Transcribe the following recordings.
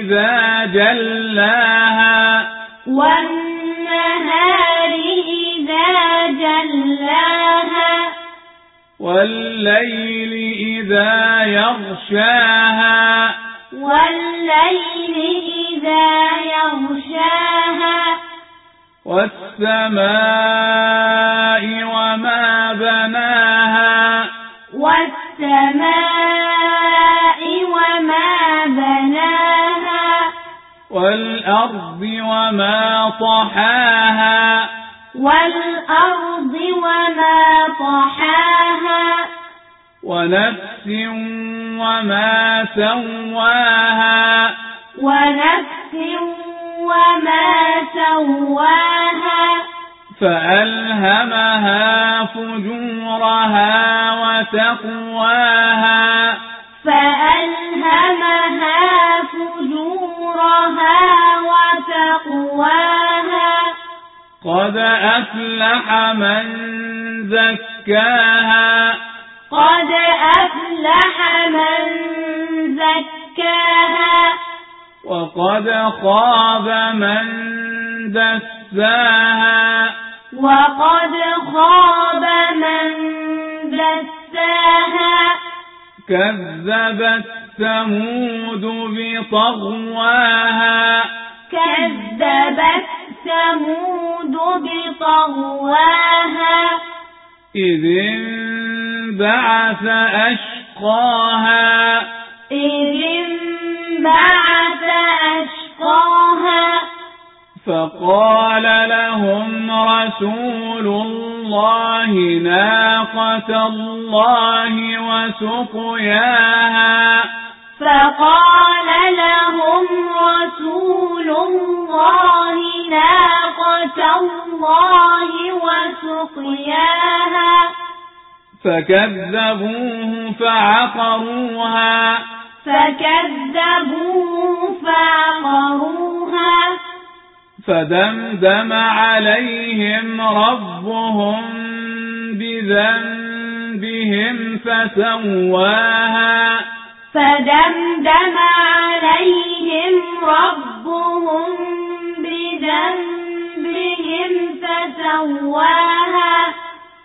إذا جلاها. والنهار إذا جلاها. والليل إذا يغشاها. والليل إذا يغشاها. والسماء وما بناها. والسماء والأرض وما طحاها. والأرض وما طحاها. ونفس وما سواها. ونفس وما سواها. فألهمها فجورها وتقواها. قد أفلح من زكاها قد أفلح من زكاها وقد خاب من دساها وقد خاب من دساها كذبت ثمود بطغواها كذبت بطغواها إذ انبعث أشقاها إذ انبعث أشقاها فقال لهم رسول الله ناقة الله وسقياها فقال لهم رسول الله الله وسقياها. فكذبوه فعقروها. فكذبوه فعقروها. فدمدم عليهم ربهم بذنبهم فسواها. فدمدم فسواها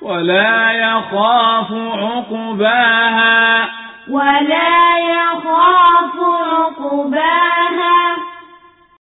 ولا يخاف عقباها. ولا